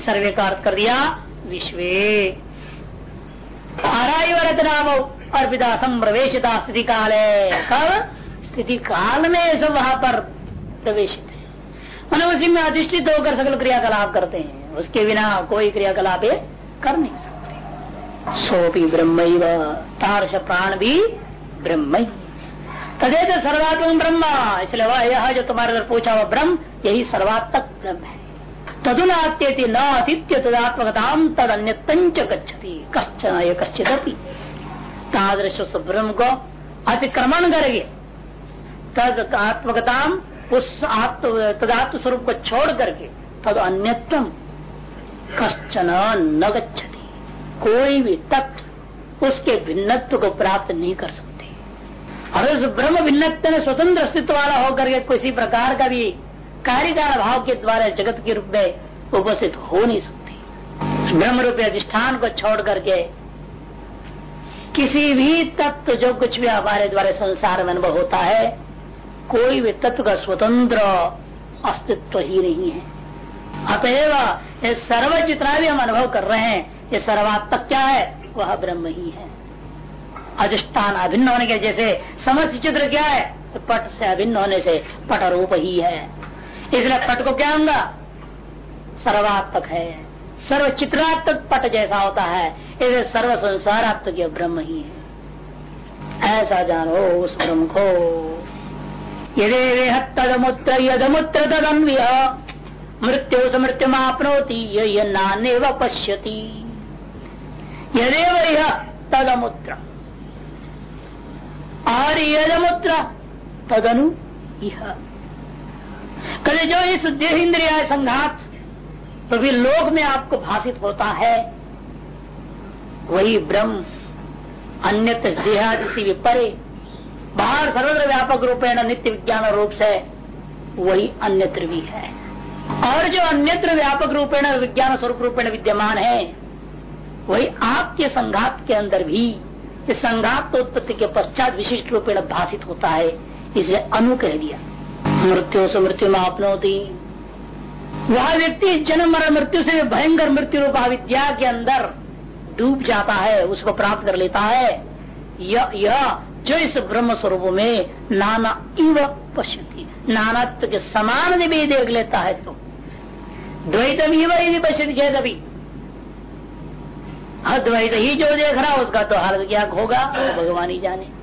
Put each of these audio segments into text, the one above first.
सर्वे का अर्थ कर दिया विश्वे। नाम और विदासम प्रवेशिता स्थिति काल है कब स्थिति काल में सब वहाँ पर प्रवेशित। है उसी में अधिष्ठित होकर सकल क्रियाकलाप करते हैं। उसके बिना कोई क्रियाकलाप कर नहीं सकते। सोपी ब्रह्म तारस प्राण भी ब्रह्म। तदे तो सर्वात्म ब्रह्म। इसलिए वह यह जो तुम्हारे अंदर पूछा हुआ ब्रह्म, यही सर्वात्मक ब्रह्म है। तदुनात्यति न अतिथ्य तदात्मकताम तद अन्य गच्छति। कश्चन ये कश्चिदपि तादृश को अतिक्रमण करके तद आत्मकताम उस आत्म तदात्म स्वरूप को छोड़ करके तद अन्यत्म कश्चन न गच्छति। कोई भी तत्व उसके भिन्नत्व को प्राप्त नहीं कर सकते। और उस ब्रह्म भिन्नत्व स्वतंत्र अस्तित्व वाला होकर के किसी प्रकार का भी कार्यकार भाव के द्वारा जगत के रूप में उपस्थित हो नहीं सकती। ब्रह्म रूप अधिष्ठान को छोड़ करके किसी भी तत्व जो कुछ भी हमारे द्वारा संसार में अनुभव होता है, कोई भी तत्व का स्वतंत्र अस्तित्व ही नहीं है। अतएव ये सर्व जितना भी हम अनुभव कर रहे हैं, ये सर्वात्मक क्या है? वह ब्रह्म ही है। अधिष्ठान अभिन्न होने के जैसे समस्त चित्र क्या है? तो पट से अभिन्न होने से पट रूप ही है। इसलिए पट को क्या होगा? सर्वात्मक है। सर्व चित्रात्मक पट जैसा होता है। इसे सर्व संसारात्मक यह ब्रह्म ही है। ऐसा जानो उस ब्रह्म को। यदि तदमुत्र यदमुत्र तदन्वय मृत्यु समृत्यु आपनोती नान्य पश्यति। यदेव यह तदमुत्र और यदमुत्र तदनु यह कभी जो इस देह इंद्रिया संघात तो लोक में आपको भाषित होता है, वही ब्रह्म अन्य देहादि भी परे बाहर सर्वत्र व्यापक रूपेण नित्य विज्ञान रूप से, वही अन्यत्र भी है। और जो अन्यत्र व्यापक रूपेण विज्ञान स्वरूप रूपेण विद्यमान है, वही आपके संघात के अंदर भी, इस संघात उत्पत्ति के पश्चात विशिष्ट रूपेण भाषित होता है, इसे अनु कह दिया। मृत्यु से मृत्यु में आपनोती वह व्यक्ति जन्म मरण मृत्यु से भयंकर मृत्यु रूपा विद्या के अंदर डूब जाता है, उसको प्राप्त कर लेता है। यह यह जो इस ब्रह्म स्वरूप में नाना इव पश्यति, नानात्व के समान भी देख लेता है तो। द्वैतम ही वही पश्यति छेद अभी अद्वैत ही जो देख रहा उसका तो हाल क्या होगा, भगवान ही जाने।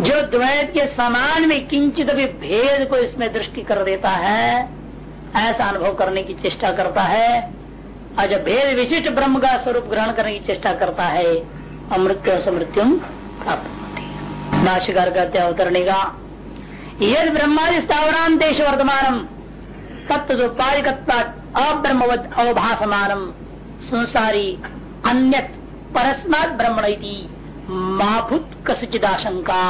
जो द्वैत के समान में किंचित भी भेद को इसमें दृष्टि कर देता है, ऐसा अनुभव करने की चेष्टा करता है। और जब भेद विशिष्ट ब्रह्म का स्वरूप ग्रहण करने की चेष्टा करता है, अमृत्यु समृत्यु नाशिकार करते अवतरणी का यद ब्रह्मादि स्थावरान देश वर्तमान तत्व अब्रह्मवद अवभाषमान संसारी अन्य परस्मात ब्रह्मण माभूत कसिदाशंका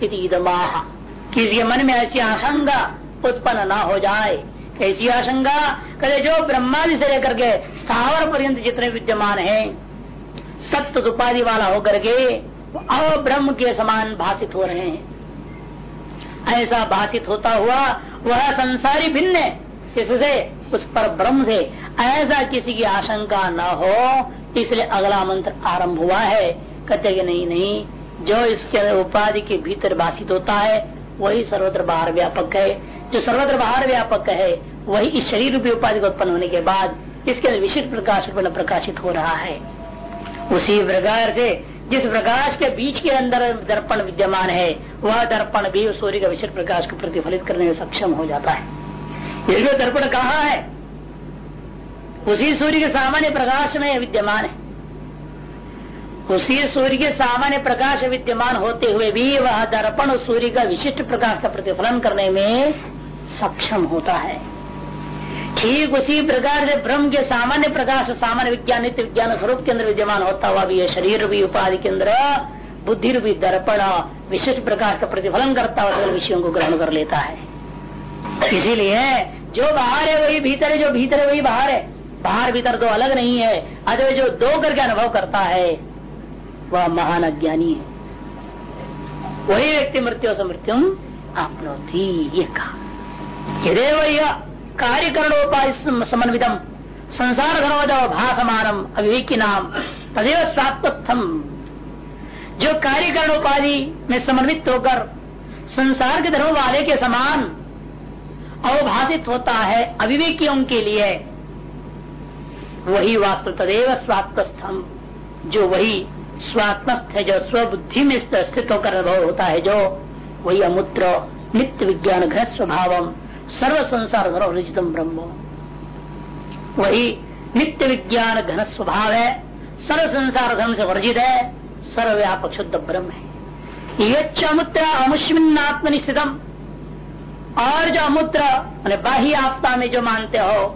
किसी मन में ऐसी आशंका उत्पन्न न हो जाए, कैसी आशंका? कहे जो ब्रह्मादि से लेकर के स्थावर पर्यंत जितने विद्यमान है तत्व उपाधि वाला होकर के अब्रह्म के समान भाषित हो रहे हैं। ऐसा भाषित होता हुआ वह संसारी भिन्न है। इससे उस पर ब्रह्म से ऐसा किसी की आशंका न हो, इसलिए अगला मंत्र आरंभ हुआ है। कहते कि नहीं नहीं, जो इसके उपाधि के भीतर भाषित होता है, वही सर्वत्र बाहर व्यापक है। जो सर्वत्र बाहर व्यापक है, वही इस शरीर रूपी उपाधि को उत्पन्न होने के बाद इसके अंदर विशिष्ट प्रकाश रूप प्रकाशित हो रहा है। उसी प्रकार से जिस प्रकाश के बीच के अंदर दर्पण विद्यमान है, वह दर्पण भी सूर्य का विशिष्ट प्रकाश को प्रतिफलित करने में सक्षम हो जाता है। ये दर्पण कहाँ है? उसी सूर्य के सामान्य प्रकाश में विद्यमान है। उसी सूर्य के सामान्य प्रकाश विद्यमान होते हुए भी वह दर्पण सूर्य का विशिष्ट प्रकाश का प्रतिफलन करने में सक्षम होता है। ठीक उसी प्रकार से ब्रह्म के सामान्य प्रकाश, सामान्य विज्ञान, नित्य विज्ञान स्वरूप के अंदर विद्यमान होता हुआ भी शरीर भी, उपाधि के अंदर, बुद्धि रूपी दर्पण विशिष्ट प्रकाश का प्रतिफलन करता हुआ विषयों को ग्रहण कर लेता है। इसीलिए जो बाहर है वही भीतर है, जो भीतर है वही बाहर है। बाहर, भीतर दो अलग नहीं है। अतः जो दो करके अनुभव करता है वह महान अज्ञानी है। वही व्यक्ति मृत्यु से मृत्यु आपनोती, ये कहा। समन्वितम संसार घनोदव भाषमानम अविवेकी नाम तदेव स्वात्मस्थम। जो कार्यकरण उपाधि में समन्वित होकर संसार के धर्म वाले के समान अवभाषित होता है अविवेकियों के लिए, वही वास्तव तदेव स्वात्मस्थम, जो वही स्वात्मस्थ है, जो स्वबुद्धि में स्थित होकर अनुभव होता है, जो वही अमुत्र नित्य विज्ञान घन स्वभाव सर्व संसार धर्म रचितम ब्रह्म। वही नित्य विज्ञान घन स्वभाव है, सर्व संसार धर्म से वर्जित है, सर्वव्यापक शुद्ध ब्रह्म है। ये चमुत्र अमुष्मिन आत्मनिश्चितम और जो अमुत्र बाह्य आपता में जो मानते हो,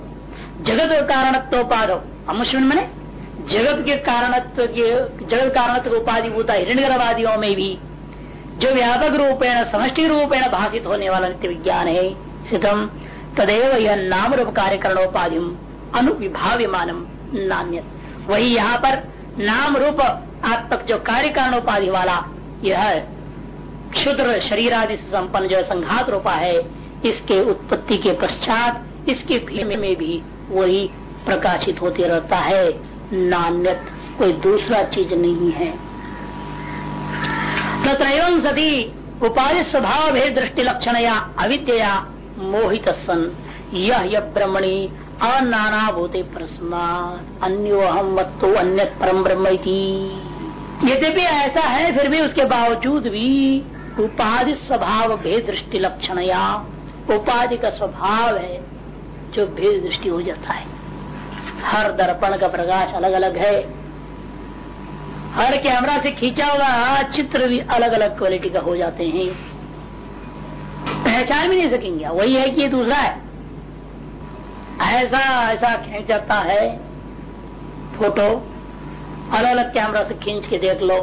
जगत कारणत्वोपाद अमुष्मिन मने जगत के कारणत्व के, जगत कारणत्व उपाधि भूता हिरण्यवादियों में भी, जो व्यापक रूपेण, समष्टि रूपेण भाषित होने वाला नित्य विज्ञान है, सिद्धम, तदेव यह नाम रूप अनुविभाव्य मानम नान्य वही यहाँ पर नाम रूप आत्मक जो कार्य कारण उपाधि वाला, यह क्षुद्र शरीर आदि से संपन्न जो संघात रूपा है, इसके उत्पत्ति के पश्चात, इसके भीम में भी वही प्रकाशित होते रहता है। नान्यत, कोई दूसरा चीज़ नहीं है। तत्र सती उपाधि स्वभाव भेद दृष्टि लक्षण या अविद्या मोहित सन यह ब्रह्मणी अनाना भूते परस्मात। अन्यो हम वत्तो अन्य परम ब्रह्म यद्यपि ऐसा है, फिर भी उसके बावजूद भी उपाधि स्वभाव भेद दृष्टि लक्षण या उपाधि का स्वभाव है, जो भेद दृष्टि हो जाता है। हर दर्पण का प्रकाश अलग अलग है। हर कैमरा से खींचा हुआ चित्र भी अलग अलग क्वालिटी का हो जाते हैं। पहचान भी नहीं सकेंगे। वही है कि दूसरा है। ऐसा ऐसा खींच जाता है। फ़ोटो अलग अलग कैमरा से खींच के देख लो।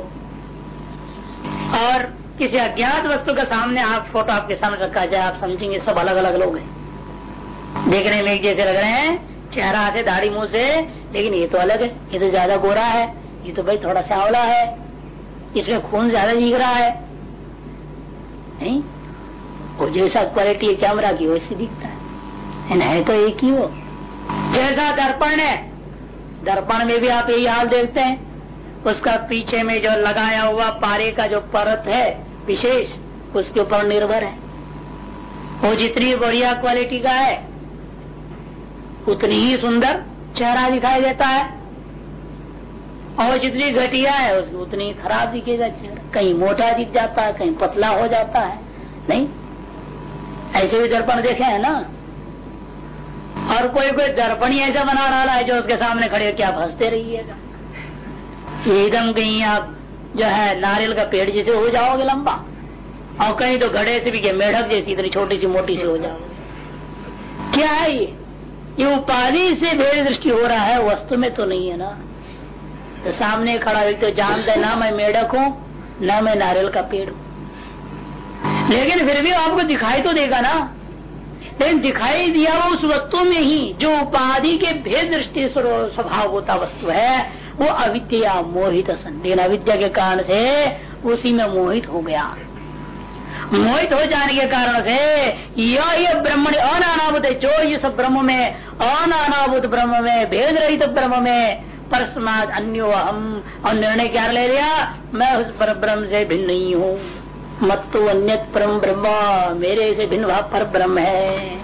और किसी अज्ञात वस्तु के सामने आप फ़ोटो आपके सामने रखा जाए, आप समझेंगे सब अलग अलग लोग हैं। देखने में एक जैसे लग रहे हैं चेहरा से दाढ़ी मुँह से, लेकिन ये तो अलग है, ये तो ज़्यादा गोरा है, ये तो भाई थोड़ा श्यावला है, इसमें खून ज़्यादा दिख रहा है। नहीं? वो जैसा क्वालिटी है कैमरा की, वैसे दिखता है। है तो एक ही हो जैसा दर्पण है, दर्पण में भी आप यही हाल देखते हैं। उसका पीछे में जो लगाया हुआ पारे का जो परत है, विशेष, उसके ऊपर निर्भर है। वो जितनी बढ़िया क्वालिटी का है उतनी ही सुंदर चेहरा दिखाई देता है। और जितनी घटिया है, उसकी उतनी खराब दिखेगा चेहरा। कहीं मोटा दिख जाता है, कहीं पतला हो जाता है। नहीं? ऐसे भी दर्पण देखे है ना? और कोई कोई दर्पण ही ऐसा बना रहा है जो उसके सामने खड़े क्या फंसते रहिएगा। एकदम कहीं आप जो है, नारियल का पेड़ जैसे हो जाओगे लंबा। और कहीं तो घड़े से भी मेढक जैसी, इतनी छोटी सी, मोटी सी हो जाओगे। क्या है ये? ये उपाधि से भेद दृष्टि हो रहा है, वस्तु में तो नहीं है ना। तो सामने खड़ा व्यक्ति तो जानता है, ना मैं मेढक हूँ, ना मैं नारियल का पेड़ हूँ। लेकिन फिर भी आपको दिखाई तो देगा ना। लेकिन दिखाई दिया वो उस वस्तु में ही, जो उपाधि के भेद दृष्टि स्वभाव होता वस्तु है, वो अविद्या मोहित लेकिन अविद्या के कारण से उसी में मोहित हो गया। मोहित हो जाने के कारण से यह ब्रह्मण अनानाभूत है, जो इस ब्रह्म में, अनानाभूत ब्रह्म में भेद रहित ब्रह्म में, परस्माद अन्यो हम और निर्णय क्या ले लिया? मैं उस पर ब्रह्म से भिन्न नहीं हूँ। मत तो अन्य परम ब्रह्म, मेरे से भिन्न भाव पर ब्रह्म है।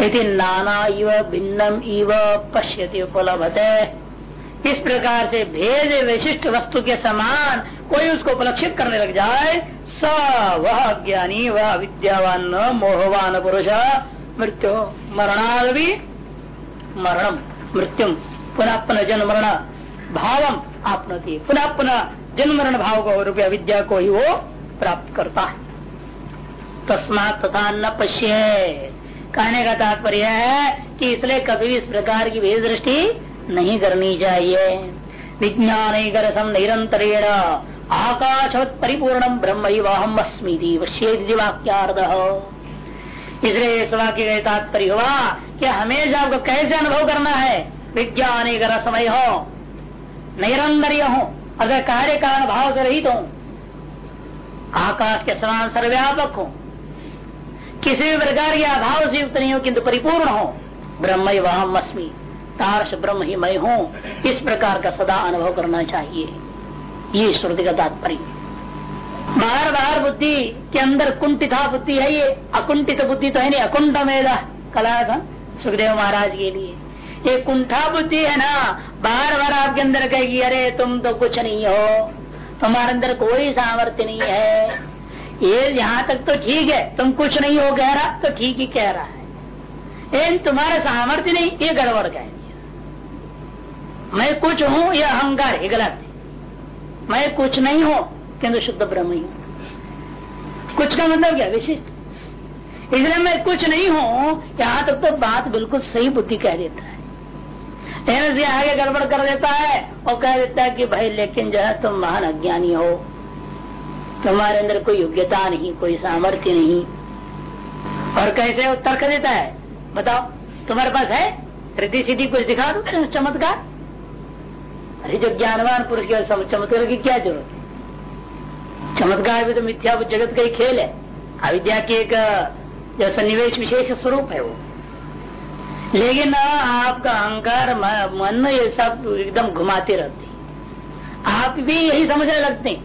यदि नाना इव भिन्नम इव पश्यति उपलब्धते इस प्रकार से भेद विशिष्ट वस्तु के समान कोई उसको उपलक्षित करने लग जाए, स वह ज्ञानी वह विद्यावान मोहवान पुरुष, मृत्यु मरणादि मरणम मृत्यु पुनः पुनः जन्म मरण भावम आपनती। पुनः पुनः जन्म मरण भाव को रूपया विद्या को ही वो प्राप्त करता है। तस्मात तथा न पश्य। कहने का तात्पर्य है कि इसलिए कभी भी इस प्रकार की भेद दृष्टि नहीं करनी चाहिए विज्ञान रसम निरंतरेण आकाशवत परिपूर्ण ब्रह्म हम अस्मी वाक्यार्थ इसलिए इस वाक्य का तात्पर्य हुआ कि हमेशा आपको कैसे अनुभव करना है? विज्ञान रसमय हो निरंतर हो अगर कार्य कारण भाव से रहित हो। आकाश के समान सर्व्यापक हो। किसी भी प्रकार के अभाव से युक्त नहीं हो, किंतु परिपूर्ण हो। ब्रह्म वहम अस्मी। तारस ब्रह्म ही। मैं हूँ इस प्रकार का सदा अनुभव करना चाहिए। ये श्रुति का तात्पर्य। बाहर बाहर बुद्धि के अंदर कुंठिता बुद्धि है ये। अकुंठित बुद्धि तो है नहीं, अकुंठ मेला कला सुखदेव महाराज के लिए। ये कुंठा बुद्धि है ना बार बार आपके अंदर कहेगी, अरे तुम तो कुछ नहीं हो। तुम्हारे अंदर कोई सामर्थ्य नहीं है। ये यहाँ तक तो ठीक है। तुम कुछ नहीं हो, कह रहा तो ठीक ही कह रहा है। लेकिन तुम्हारा सामर्थ्य नहीं, ये गड़बड़ कह दिया मैं कुछ हूँ ये अहंकार, ये गलत है। मैं कुछ नहीं हूँ, किंतु शुद्ध ब्रह्म ही कुछ का मतलब क्या? विशिष्ट। इसलिए मैं कुछ नहीं हूँ, यहाँ तक तो बात बिल्कुल सही बुद्धि कह देता है। आगे गड़बड़ कर देता है और कह देता है कि भाई, लेकिन जो है तुम महान अज्ञानी हो। तुम्हारे अंदर कोई योग्यता नहीं, कोई सामर्थ्य नहीं। और कैसे उत्तर कर देता है? बताओ। तुम्हारे पास है? रिद्धि सीधी कुछ दिखा दो, चमत्कार। जो ज्ञानवान पुरुष के चमत्कार की क्या ज़रूरत? है चमत्कार भी तो मिथ्या जगत का ही खेल है। अविद्या की एक, जो सन्निवेश विशेष स्वरूप है वो। लेकिन आपका अहंकार मन ये सब एकदम घुमाते रहते आप भी यही समझने लगते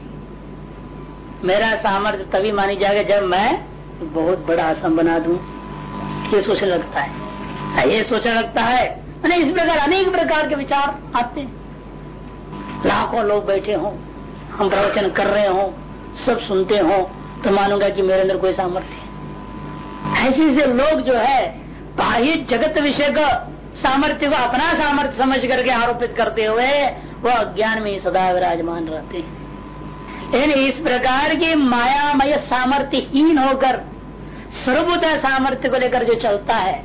मेरा सामर्थ्य तभी मानी जाएगा जब मैं बहुत बड़ा आसन बना दू। ये सोचने लगता है। ये सोचने लगता है। इस प्रकार अनेक प्रकार के विचार आते हैं। लाखों लोग बैठे हों, हम प्रवचन कर रहे हो, सब सुनते हो तो मानूँगा कि मेरे अंदर कोई सामर्थ्य ऐसे ऐसे लोग जो है, बाह्य जगत विषय का सामर्थ्य को अपना सामर्थ्य समझ करके आरोपित करते हुए, वो अज्ञान में सदा विराजमान रहते हैं। लेकिन इस प्रकार की मायामय सामर्थ्यहीन होकर सर्वभूत सामर्थ्य को लेकर जो चलता है,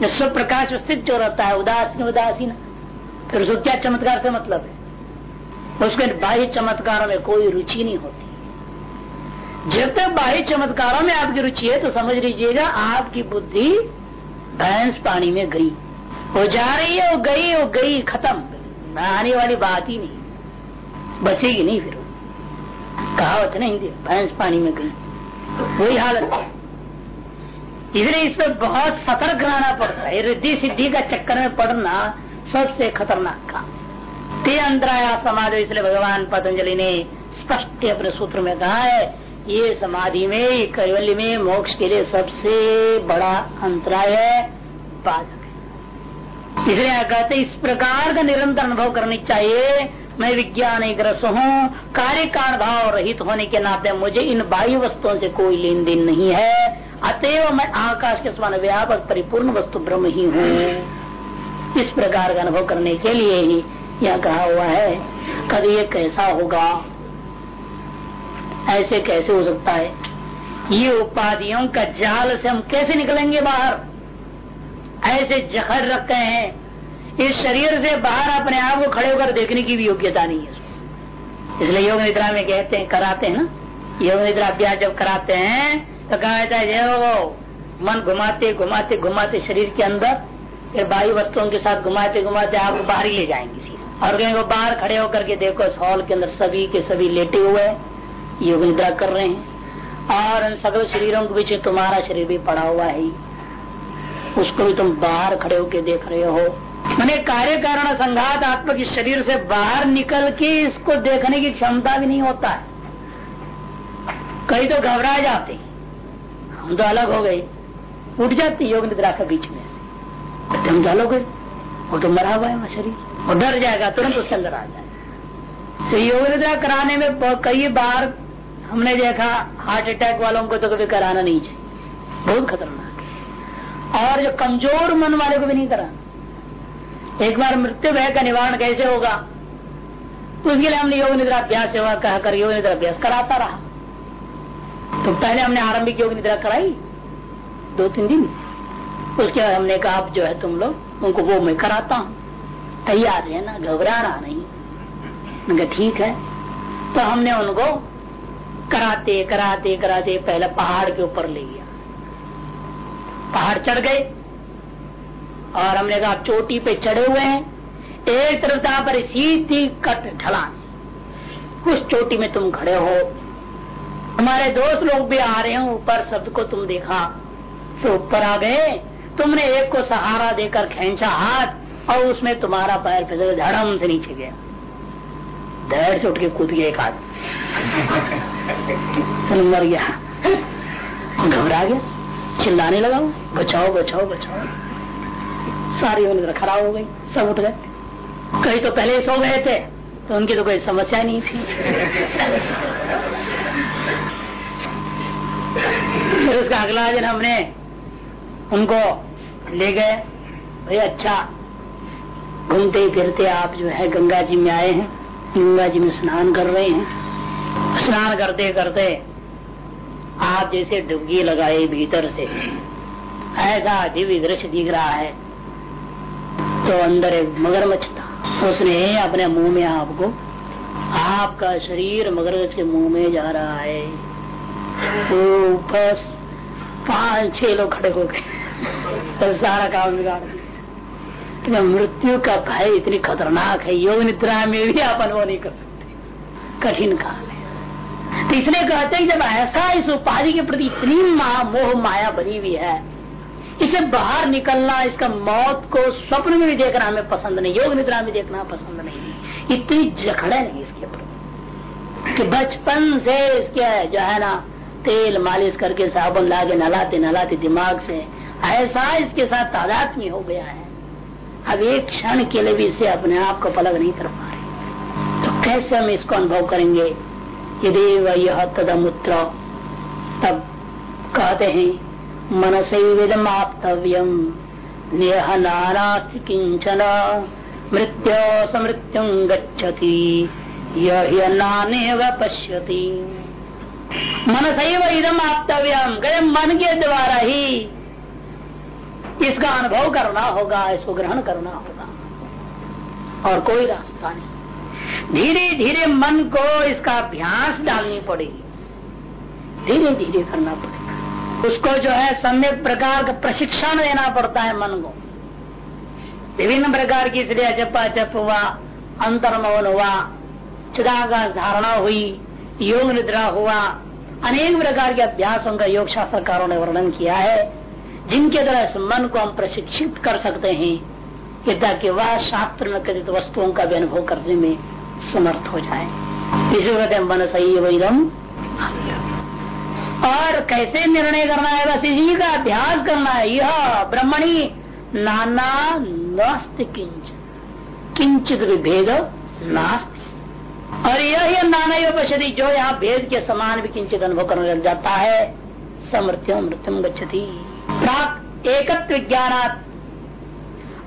जो स्व प्रकाश स्थित जो रहता है, उदासीन उदासीन फिर उसको क्या चमत्कार से मतलब है? उसके बाह्य चमत्कारों में कोई रुचि नहीं होती। जब तक बाह्य चमत्कारों में आपकी रुचि है तो समझ लीजिएगा, आपकी बुद्धि भैंस पानी में गई। वो जा रही है, वो गई वो गई, खत्म। आने वाली बात ही नहीं। बचेगी नहीं फिर कहावत नहीं हिंदी भैंस पानी में गई। वही हालत। है इसलिए इस पर बहुत सतर्क रहना पड़ता है। रिद्धि सिद्धि का चक्कर में पड़ना सबसे खतरनाक काम। ते अंतराया समाधि, इसलिए भगवान पतंजलि ने स्पष्ट अपने सूत्र में कहा है, ये समाधि में, कैवल्य में मोक्ष के लिए सबसे बड़ा अंतराय है बाधक है इसलिए कहते इस प्रकार का निरंतर अनुभव करनी चाहिए। मैं विज्ञान एक रस हूँ कार्य कारण भाव रहित होने के नाते मुझे इन बाह्य वस्तुओं से कोई लेन देन नहीं है। अतएव मैं आकाश के समान व्यापक, परिपूर्ण वस्तु ब्रह्म ही हूँ। इस प्रकार का अनुभव करने के लिए ही यह कहा हुआ है। कभी ये कैसा होगा? ऐसे कैसे हो सकता है? ये उपाधियों का जाल से हम कैसे निकलेंगे बाहर? ऐसे जखर रखते हैं। इस शरीर से बाहर अपने आप को खड़े होकर देखने की भी योग्यता नहीं है। इसलिए योग निद्रा में कहते हैं, कराते हैं ना? योग निद्रा अभ्यास जब कराते हैं तो कहा जाता है मन घुमाते घुमाते घुमाते शरीर के अंदर फिर वायु वस्तुओं के साथ घुमाते घुमाते आपको बाहर ही ले जाएँगे और कहेंगे, वो बाहर खड़े होकर के देखो, इस हॉल के अंदर सभी के सभी लेटे हुए योग निद्रा कर रहे हैं। और इन सकल शरीरों के पीछे तुम्हारा शरीर भी पड़ा हुआ है। उसको भी तुम बाहर खड़े होकर देख रहे हो। मैंने कार्य कारण संघात आत्मा के शरीर से बाहर निकल के इसको देखने की क्षमता भी नहीं होता है। कई तो घबरा जाते हम तो अलग हो गए। उठ जाती योग निद्रा के बीच में। हम तो गए वो तो मरा हुआ है शरीर। वो डर जाएगा, तुरंत उसके अंदर आ जाए योग निद्रा कराने में कई बार हमने देखा, हार्ट अटैक वालों को तो कभी कराना नहीं चाहिए। बहुत खतरनाक और जो कमज़ोर मन वाले को भी नहीं कराना। एक बार मृत्यु भय का निवारण कैसे होगा? तो उसके लिए हमने योग निद्रा अभ्यास सेवा योग निद्रा अभ्यास कराता रहा। तो पहले हमने आरंभिक योग निद्रा कराई, दो तीन दिन। उसके बाद हमने कहा अब जो है तुम लोग, उनको वो मैं कराता हूँ। तैयार है ना घबराना नहीं। ठीक है। तो हमने उनको कराते कराते कराते, पहले पहाड़ के ऊपर ले गया। पहाड़ चढ़ गए। और हमने कहा चोटी पे चढ़े हुए हैं। एक तरफ़ जहाँ पर सीधी कट ढलान उस चोटी में तुम खड़े हो। हमारे दोस्त लोग भी आ रहे हैं। ऊपर सबको तुम देखा तो ऊपर आ गए। तुमने एक को सहारा देकर खेचा हाथ, और उसमें तुम्हारा पैर फिसल धड़म से नीचे गया। धैर्य से उठ के कूद गया एक हाथ। मर गया। घबरा गया। चिल्लाने लगा बचाओ बचाओ बचाओ। सारी उनकी खराब हो गई, सब उठ गए। कहीं तो पहले सो गए थे तो उनकी तो कोई समस्या नहीं थी। फिर उसका अगला दिन हमने उनको ले गए। भाई अच्छा घूमते फिरते आप जो है गंगा जी में आए हैं। गंगा जी में स्नान कर रहे हैं। स्नान करते करते आप जैसे डुबकी लगाए भीतर से, ऐसा दिव्य दृश्य दिख रहा है। तो अंदर एक मगरमच्छ था। उसने अपने मुँह में आपको, आपका शरीर मगरमच्छ के मुँह में जा रहा है। तो बस पाँच छह लोग खड़े हो गए। तो सारा काम बिगाड़ मृत्यु का भय, इतनी खतरनाक है, योग निद्रा में भी आप अनुभव नहीं कर सकते। कठिन काम है। तो इसलिए कहते हैं जब ऐसा इस उपाधि के प्रति इतनी मोह माया बनी हुई है, इसे बाहर निकलना, इसका मौत को स्वप्न में भी देखना हमें पसंद नहीं, योग निद्रा में देखना पसंद नहीं इतनी जखड़ नहीं इसके ऊपर कि बचपन से इसके जो है ना, तेल मालिश करके साबुन ला के नलाते नलाते दिमाग से ऐसा इसके साथ तादात्म्य हो गया है। अब एक क्षण के लिए भी इसे अपने आप को पलग नहीं कर पा रहे। तो कैसे हम इसको अनुभव करेंगे? यदि वह तदमुत्र। तब कहते हैं मन से आप्तव्यम नेह नानास्ति किंचन मृत्यु समृत्यु गच्छति। यह नाने व पश्यति इदम आप्तव्यम मन के द्वारा ही। इसका अनुभव करना होगा, इसको ग्रहण करना होगा। और कोई रास्ता नहीं। धीरे धीरे मन को इसका अभ्यास डालनी पड़ेगी। धीरे धीरे करना पड़ेगा। उसको जो है सम्यक प्रकार का प्रशिक्षण देना पड़ता है मन को। विभिन्न प्रकार की इसलिए अचपा चप हुआ अंतर्मौन हुआ, चिदाकाश धारणा हुई, योग निद्रा हुआ, अनेक प्रकार के अभ्यासों का योग शास्त्रकारों ने वर्णन किया है। जिनके द्वारा इस मन को हम प्रशिक्षित कर सकते हैं कि ताकि वह शास्त्र में कथित वस्तुओं का भी अनुभव करने में समर्थ हो जाए। इसी कहते हैं मन सही वैदम और कैसे निर्णय करना है? बस इसी का अभ्यास करना है। यह ब्रह्मणी नाना नस्त किंच किंचित भेद नास्त। और यह नाना यो पश्यति जो यहाँ भेद के समान भी किंचित अनुभव करने लग जाता है। समृत्यो मृत्यु गच्छति। प्राक एकत्व ज्ञान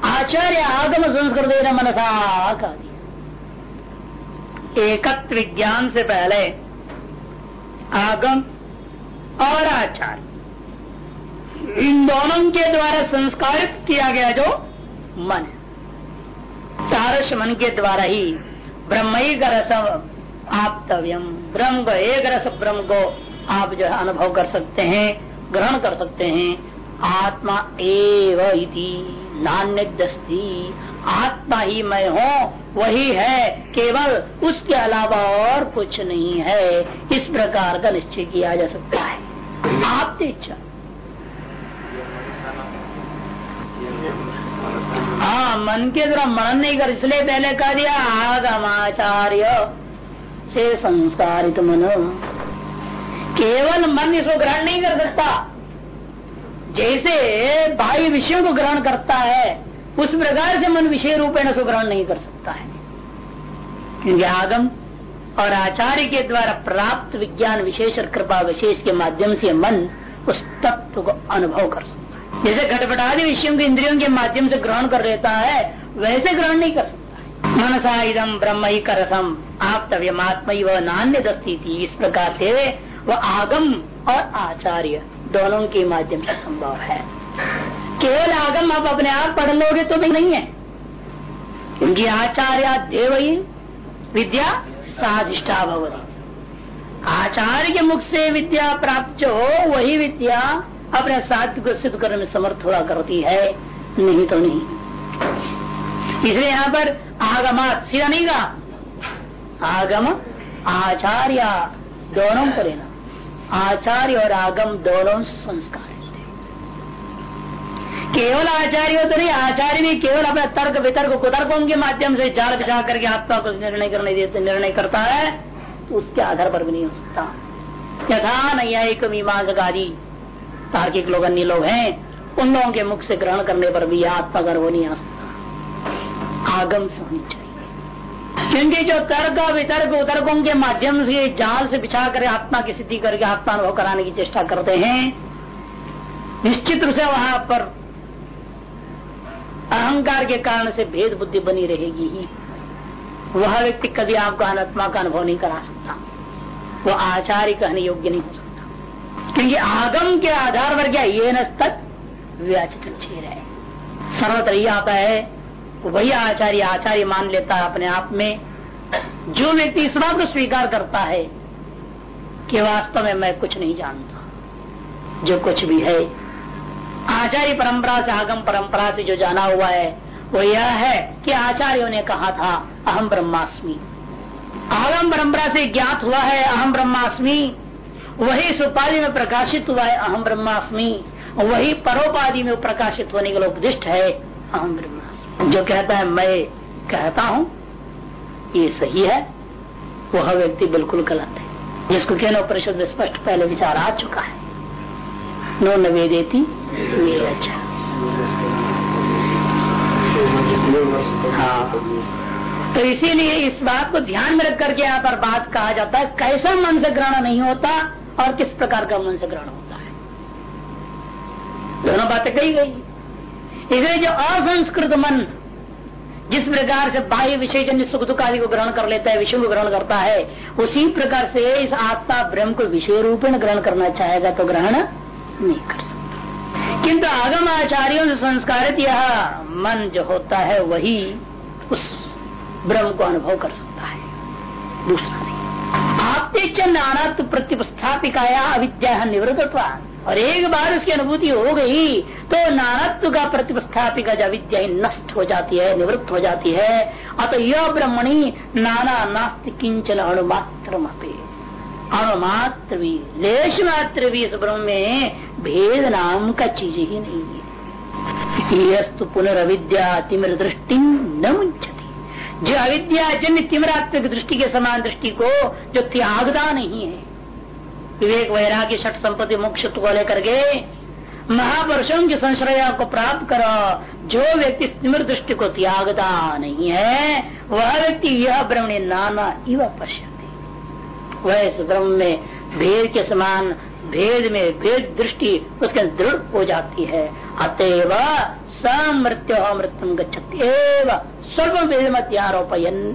आचार्य आगम संस्कृत मनसा कह दिया एकत्व ज्ञान से पहले आगम और आचार्य। इन दोनों के द्वारा संस्कारित किया गया जो मन तारस मन के द्वारा ही ब्रह्म रस आप्तव्यम। ब्रह्म एक रस ब्रह्म को आप जो है अनुभव कर सकते हैं, ग्रहण कर सकते हैं। आत्मा एव इति नान्य दस्ती आत्मा ही मैं हूँ, वही है, केवल उसके अलावा और कुछ नहीं है। इस प्रकार का निश्चय किया जा सकता है। आप इच्छा। हाँ मन के द्वारा मनन नहीं कर, इसलिए पहले कह दिया, आगमाचार्य से संस्कारित मन। केवल मन इसको ग्रहण नहीं कर सकता। जैसे बाह्य विषयों को ग्रहण करता है, उस प्रकार से मन विषय रूप में उसको ग्रहण नहीं कर सकता है। क्योंकि आगम और आचार्य के द्वारा प्राप्त विज्ञान विशेष और कृपा विशेष के माध्यम से मन उस तत्व को अनुभव कर सकता है। जैसे घटपटादि विषयों के इंद्रियों के माध्यम से ग्रहण कर लेता है, वैसे ग्रहण नहीं कर सकता मनसा इदम ब्रह्म ही करसम आप तव्यमात्म व नान्य दस्ती थी इस प्रकार से वह आगम और आचार्य दोनों के माध्यम से संभव है। केवल आगम आप अपने आप पढ़ लोगे तो भी नहीं है। क्योंकि आचार्य देव विद्या साधिष्ठा भवती। आचार्य के मुख से विद्या प्राप्त जो हो, वही विद्या अपने साध्य को सिद्ध करने में समर्थ हुआ करती है। नहीं तो नहीं। इसलिए यहाँ पर आगमात सीधा नहीं का आगम आचार्य दोनों को लेना आचार्य और आगम दोनों संस्कार केवल आचार्य तो नहीं, आचार्य भी केवल अपने तर्क वितर्क, कुतर्कों के माध्यम से जाल बिछा करके आत्मा को निर्णय करने देते, निर्णय करता है तो उसके आधार पर भी नहीं हो सकता। यथा न्यायिक मीमांसक आदि तार्किक लोग, अन्य लोग हैं, उन लोगों के मुख से ग्रहण करने पर भी आत्मा गर्व नहीं आ सकता। आगम से होनी चाहिए। क्योंकि जो तर्क वितर्क उतर्कों के माध्यम से जाल से बिछा कर आत्मा की सिद्धि करके आत्मा अनुभव कराने की चेष्टा करते हैं, निश्चित रूप से वहाँ पर अहंकार के कारण से भेद बुद्धि बनी रहेगी ही। वह व्यक्ति कभी आपको अनात्मा का अनुभव नहीं करा सकता। वो आचार्य कहने योग्य नहीं हो सकता। क्योंकि आगम के आधार पर क्या ये न तक व्याचित है सर्वत्र यह आता है वही आचार्य आचार्य मान लेता है अपने आप में। जो व्यक्ति इस बात को स्वीकार करता है कि वास्तव में मैं कुछ नहीं जानता, जो कुछ भी है। आचार्य परंपरा से, आगम परंपरा से जो जाना हुआ है, वो यह है कि आचार्यों ने कहा था, अहम ब्रह्मास्मि। आगम परंपरा से ज्ञात हुआ है, अहम ब्रह्मास्मि। वही सुपाली में प्रकाशित हुआ है, अहम ब्रह्मास्मि। वही परोपाधि में प्रकाशित होने के लिए उपदिष्ट है, अहम ब्रह्मास्मि। जो कहता है, मैं कहता हूँ, ये सही है। वह व्यक्ति बिल्कुल गलत है। जिसको कहना परिषद में स्पष्ट पहले विचार आ चुका है। नो न वेदेती हाँ। तो इसीलिए इस बात को ध्यान में रख करके यहाँ पर बात कहा जाता है, कैसा मन से ग्रहण नहीं होता और किस प्रकार का मन से ग्रहण होता है। दोनों बातें कही गई। इसलिए जो असंस्कृत मन, जिस प्रकार से बाह्य विषय जन्य सुख दुख आदि को ग्रहण कर लेता है, विषय को ग्रहण करता है, उसी प्रकार से इस आत्मा ब्रह्म को विषय रूपेण ग्रहण करना चाहेगा तो ग्रहण नहीं कर सकता। किंतु आगम आचार्यों से संस्कारित यह मन जो होता है, वही उस ब्रह्म को अनुभव कर सकता है। दूसरा नहीं। आपते नानात्व प्रतिपस्थापिकाया अविद्या निवृत्त और एक बार उसकी अनुभूति हो गई तो नानत्व का प्रतिपस्थापिका जो अविद्या नष्ट हो जाती है, निवृत्त हो जाती है। अतः यह ब्रह्मणी, नाना नास्त किंचन अणुमात्र अणुमात्र भी लेश मात्र भी इस ब्रह्म में भेद नाम का चीज़ ही नहीं है। यस्तु पुनर्विद्या तिम्र दृष्टि न मुंचती जो अविद्या जन्य तिमरात्मक दृष्टि के समान दृष्टि को, जो त्यागता नहीं है विवेक वैराग्य छठ संपत्ति मोक्ष को लेकर के महापुरुषों की संश्रया को प्राप्त करो। जो व्यक्ति स्मृ दृष्टि को त्यागता नहीं है, वह व्यक्ति यह ब्रह्म नाना इव पश्यति। वह इस ब्रह्म में भेद के समान भेद में भेद दृष्टि उसके दृढ़ हो जाती है। अतएव समृत्यु मृत्यु गच्छति। सर्व भेद मत आरोपयन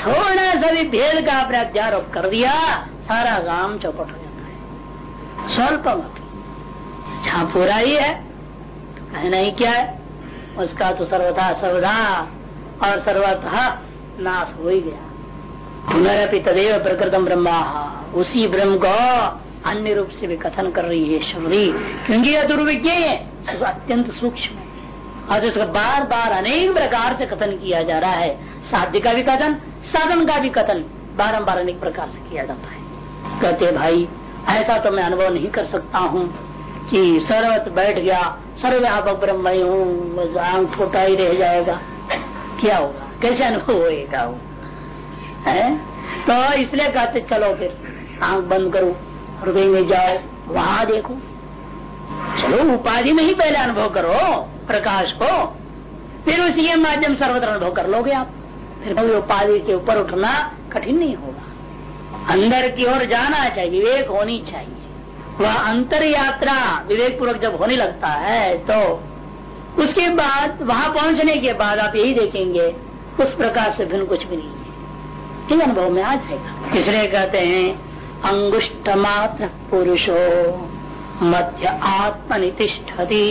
थोड़ा सा भी भेद का आपने अध्यारोप कर दिया सारा गाँव चौपट हो जाता है। स्वल्प जहाँ पूरा ही है तो कहना ही क्या है? उसका तो सर्वथा सर्वधा और सर्वथा नाश हो ही गया। पुनरअपि तदेव प्रकृतम ब्रह्मा। उसी ब्रह्म को अन्य रूप से भी कथन कर रही है श्रुति क्योंकि यह दुर्विज्ञ है अत्यंत सूक्ष्म और इसका बार बार अनेक प्रकार से कथन किया जा रहा है। साध्य का भी कथन, साधन का भी कथन बारम्बार अनेक प्रकार से किया जाता है। कहते, भाई, ऐसा तो मैं अनुभव नहीं कर सकता हूँ कि सर्वत बैठ गया, सर्वव्यापक ब्रह्म हूँ छोटा ही रह जाएगा। क्या होगा? कैसे अनुभव होएगा वो? है? तो इसलिए कहते, चलो फिर, आँख बंद करो, हृदय में जाओ, वहाँ देखो। चलो, उपाधि में ही पहले अनुभव करो, प्रकाश को। फिर उसी के माध्यम सर्वत्र अनुभव कर लोगे आप। फिर उपाधि के ऊपर उठना कठिन नहीं होगा। अंदर की ओर जाना चाहिए, विवेक होनी चाहिए। वह अंतर यात्रा विवेक पूर्वक जब होने लगता है तो उसके बाद, वहाँ पहुँचने के बाद आप यही देखेंगे, उस प्रकार से भिन्न कुछ भी नहीं है। ठीक अनुभव में आ जाएगा इसलिए कहते हैं अंगुष्ठ मात्र पुरुषो मध्य आत्मनितिष्ठति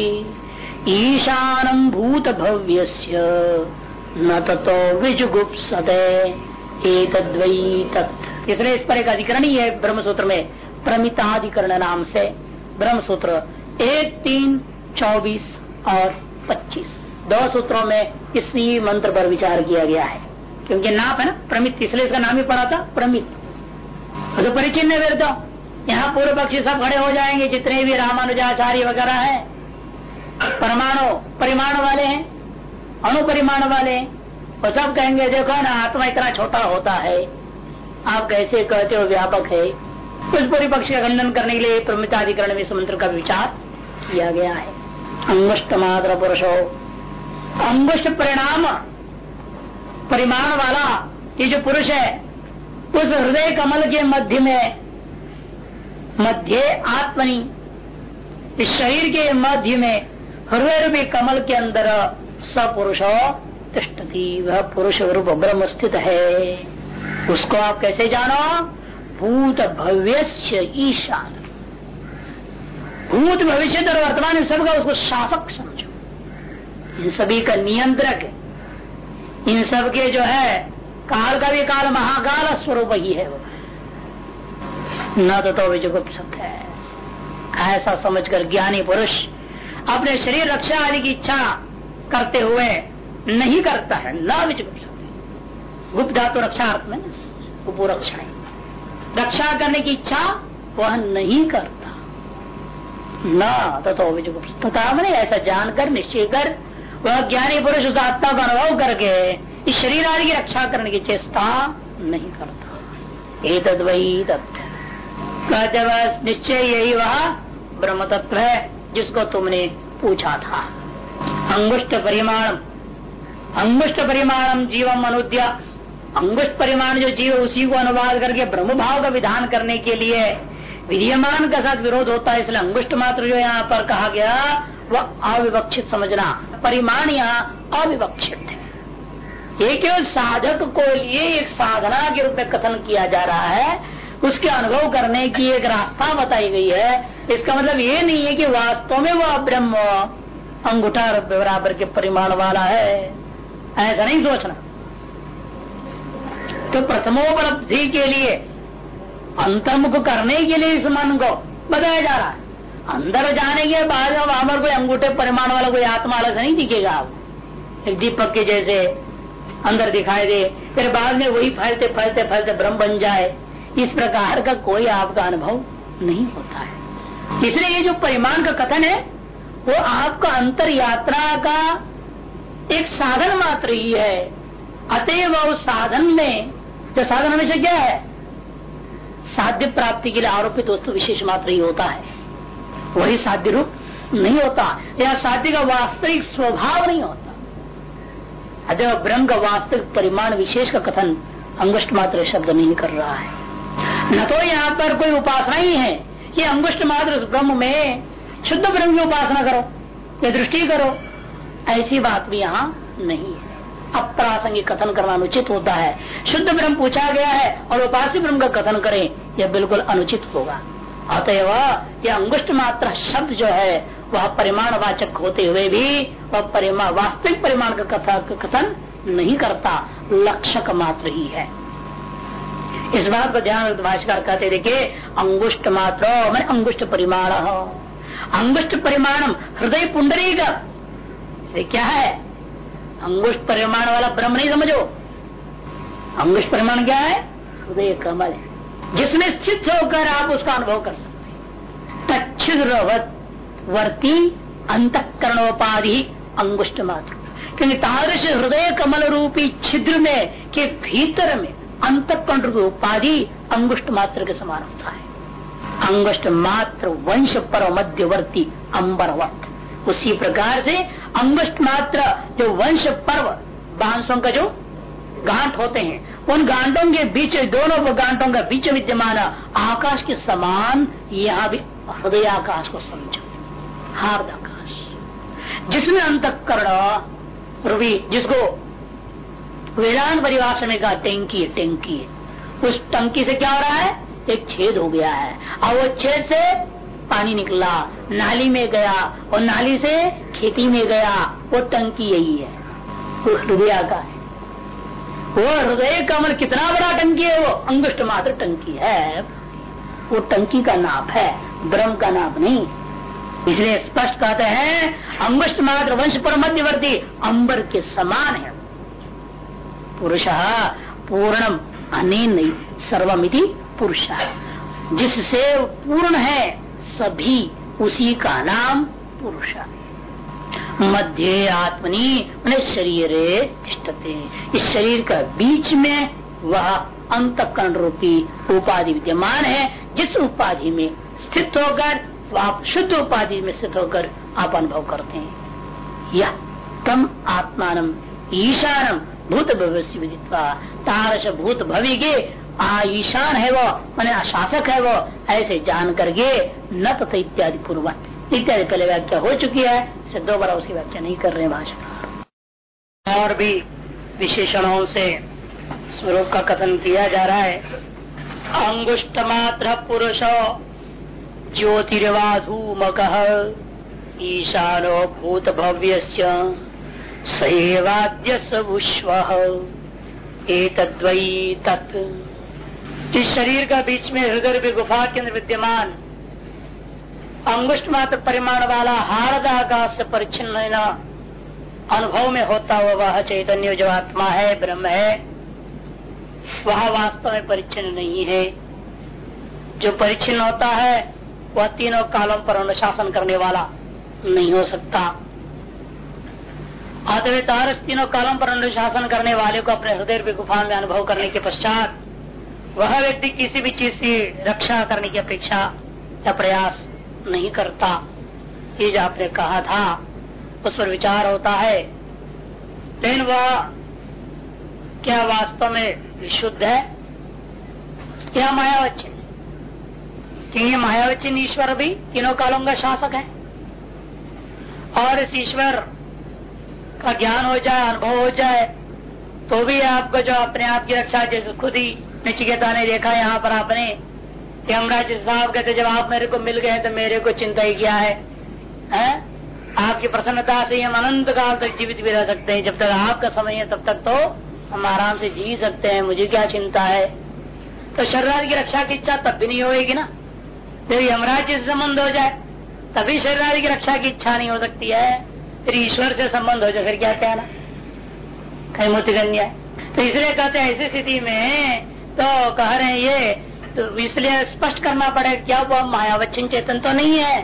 ईशानम भूत भव्य न ततो विजुगुप्सते। एक इसलिए इस पर एक अधिकरण ही है ब्रह्म सूत्र में, प्रमिताधिकरण नाम से। ब्रह्म सूत्र एक, तीन, चौबीस और पच्चीस। दो सूत्रों में इसी मंत्र पर विचार किया गया है। क्योंकि नाप है ना, प्रमित, इसलिए इसका नाम ही पड़ा था, प्रमित। तो परिचिन फिर तो। यहाँ पूर्व पक्षी सब खड़े हो जाएँगे, जितने भी रामानुजाचार्य वगैरह है। परमाणु, परिमाण वाले हैं अणुपरिमाण वाले हैं। वो सब कहेंगे, देखो ना, आत्मा इतना छोटा होता है। आप कैसे कहते हो, व्यापक है? उस परिपक्ष का खंडन करने के लिए प्रमिताधिकरण में मंत्र का विचार किया गया है। अंगुष्ट मात्र पुरुषो। अंगुष्ट परिणाम, परिमाण वाला ये जो पुरुष है, उस हृदय कमल के मध्य में, मध्य आत्मनि, इस शरीर के मध्य में हृदय रूपी कमल के अंदर सपुरुष। तिष्ठती वह पुरुष रूप ब्रह्म स्थित है उसको आप कैसे जानो? भूत भव्य ईशान। भूत भविष्य और वर्तमान सबका उसको शासक समझो। इन सभी का नियंत्रक इन सब के जो है काल का भी काल महाकाल स्वरूप ही है वो। न तो, तो विजुगुप्त सत्य है। ऐसा समझकर ज्ञानी पुरुष अपने शरीर रक्षा आदि की इच्छा करते हुए नहीं करता है न विजुगुप्त सत्य गुप्त धातु रक्षा अर्थ में रक्षा रक्षा करने की इच्छा वह नहीं करता। न तो, तो विजुगुप्त तथा मैंने ऐसा जानकर निश्चय कर वह ज्ञानी पुरुष उस आत्मा का अनुभव करके इस शरीर आदि की रक्षा करने की चेष्टा नहीं करता। एक वही तथ्य निश्चय यही वह ब्रह्म तत्व है जिसको तुमने पूछा था। अंगुष्ट परिमाण अंगुष्ट परिमाणम जीवम अनुद्या। अंगुष्ट परिमाण जो जीव, उसी को अनुवाद करके ब्रह्म भाव का विधान करने के लिए विधियमान का साथ विरोध होता है, इसलिए अंगुष्ट मात्र जो यहाँ पर कहा गया, वह अविवक्षित समझना। परिमाण यहाँ अविवक्षित है। ये केवल साधक को लिए एक साधना के रूप में कथन किया जा रहा है। उसके अनुभव करने की एक रास्ता बताई गई है। इसका मतलब ये नहीं है कि वास्तव में वह ब्रह्म अंगूठा बराबर के परिमाण वाला है। ऐसा नहीं सोचना। तो प्रथमोपलब्धि के लिए, अंतर्मुख करने के लिए इस मन को बताया जा रहा है। अंदर जाने के बाद वहाँ पर कोई अंगूठे, परिमाण वाला कोई आत्मा अलग नहीं दिखेगा। आप एक दीपक के जैसे अंदर दिखाई दे, फिर बाद में वही फैलते फैलते फैलते ब्रह्म बन जाए। इस प्रकार का कोई आपका अनुभव नहीं होता है। इसलिए ये जो परिमाण का कथन है, वो आपका अंतर यात्रा का एक साधन मात्र ही है। अतएव उस साधन में, जो साधन हमेशा क्या है? साध्य प्राप्ति के लिए आरोपित वस्तु विशेष मात्र ही होता है। वही साध्य रूप नहीं होता। या साध्य का वास्तविक स्वभाव नहीं होता। अतः ब्रह्म का वास्तविक परिमाण विशेष का कथन अंगुष्ट मात्र शब्द नहीं कर रहा है। न तो यहाँ पर कोई उपासना ही है कि अंगुष्ट मात्र ब्रह्म में शुद्ध ब्रह्म की उपासना करो, या दृष्टि करो। ऐसी बात भी यहाँ नहीं है। अप्रासंगिक कथन करना अनुचित होता है। शुद्ध ब्रह्म पूछा गया है और उपास्य ब्रह्म का कथन करें, यह बिल्कुल अनुचित होगा। अतएव यह अंगुष्ट मात्र शब्द जो है, वह परिमाण वाचक होते हुए भी वह परिमाण वास्तविक परिमाण का कथा, कथन नहीं करता, लक्षक मात्र ही है। इस बात को ध्यान भाषकर कहते देखिए, अंगुष्ट मात्र, मैं अंगुष्ट परिमाण अंगुष्ट परिमाणम, हृदय पुंडरी का क्या है? अंगुष्ट परिमाण वाला ब्रह्म नहीं समझो। अंगुष्ट परिमाण क्या है? हृदय कमल जिसमें स्थित होकर आप उसका अनुभव कर सकते तच्छिद्रवत वर्ती अंतकरणोपाधि अंगुष्ट मात्र। क्योंकि तादृश हृदय कमल रूपी छिद्र में के भीतर में अंतकरण उपाधि अंगुष्ट मात्र के समान होता है। अंगुष्ट मात्र वंश पर मध्यवर्ती अंबरवत। उसी प्रकार से अंगुष्ट मात्र जो वंश पर्व, बांसों का जो गांठ होते हैं, उन गांठों के बीच, दोनों गांठों का बीच विद्यमान आकाश के समान यहाँ भी हृदय आकाश को समझो, हार्द आकाश। जिसमें अंतकरण रूपी जिसको वेदांत परिभाषा में कहा, टेंकी टेंकी, उस टंकी से क्या हो रहा है? एक छेद हो गया है। और वो छेद से पानी निकला, नाली में गया और नाली से खेती में गया, वो टंकी यही है, वो हृदय आकाश। वो हृदय कमल कितना बड़ा टंकी है वो? अंगुष्ट मात्र टंकी है। वो टंकी का नाप है, ब्रह्म का नाप नहीं। इसलिए स्पष्ट कहते हैं अंगुष्ट मात्र वंश पर मध्यवर्ती, अंबर के समान है। पुरुष पूर्णम, अनेन सर्वमिति पुरुष। जिससे पूर्ण है सभी उसी का नाम पुरुष मध्य आत्मनि मैंने शरीर तिष्ठते इस शरीर का बीच में वह अंतकरण रूपी उपाधि विद्यमान है, जिस उपाधि में स्थित होकर आप शुद्ध उपाधि में स्थित होकर आप अनुभव करते हैं। यह तम आत्मान ईशानम भूत भविष्य तारस भूत भवि के आ ईशान है वो, मैंने शासक है वो, ऐसे जान करके न तथा इत्यादि पूर्वत इत्यादि पहले व्याख्या हो चुकी है से दोबारा उसकी व्याख्या नहीं कर रहे भाषा और भी विशेषणों से स्वरूप का कथन किया जा रहा है। अंगुष्ट मात्र पुरुष ज्योतिर्वाधूमक ईशानो भूत भव्य सहेवाद्य सभुष्व तत्व इस शरीर का बीच में हृदय गुफा के अंदर विद्यमान अंगुष्ट मात्र परिमाण वाला हार्द आकाश से परिच्छिन्न अनुभव में होता हुआ वह चैतन्य जो आत्मा है, ब्रह्म है, वह वास्तव में परिच्छिन्न नहीं है। जो परिच्छिन्न होता है, वह तीनों कालों पर अनुशासन करने वाला नहीं हो सकता। अतः तारस तीनों कालों पर अनुशासन करने वाले को अपने हृदय गुफा में अनुभव करने के पश्चात वह व्यक्ति किसी भी चीज़ की रक्षा करने की अपेक्षा या प्रयास नहीं करता। ये जो आपने कहा था, उस पर विचार होता है। लेकिन वह क्या वास्तव में विशुद्ध है? क्या मायावचन। क्योंकि मायावचन ईश्वर भी तीनों कालों का शासक है। और इस ईश्वर का ज्ञान हो जाए, अनुभव हो जाए तो भी आपको जो अपने आप की रक्षा जैसे खुद ही निचिकेता ने देखा यहाँ पर आपने यमराज साहब कहते जब आप मेरे को मिल गए तो मेरे को चिंता ही क्या है, है? आपकी प्रसन्नता से हम अनंत काल तक जीवित भी रह सकते हैं। जब तक आपका समय है तब तक तो हम आराम से जी सकते हैं। मुझे क्या चिंता है? तो शरीर की रक्षा की इच्छा तब भी नहीं होगी ना? जब यमराज से संबंध हो जाए तभी शरीर की रक्षा की इच्छा नहीं हो सकती है। फिर ईश्वर से संबंध हो जाए फिर क्या कहना? कहीं मोती कन्या तो इसलिए कहते हैं ऐसी स्थिति में तो कह रहे हैं ये तो इसलिए स्पष्ट करना पड़ेगा क्या वो मायावच्छिन चेतन तो नहीं है?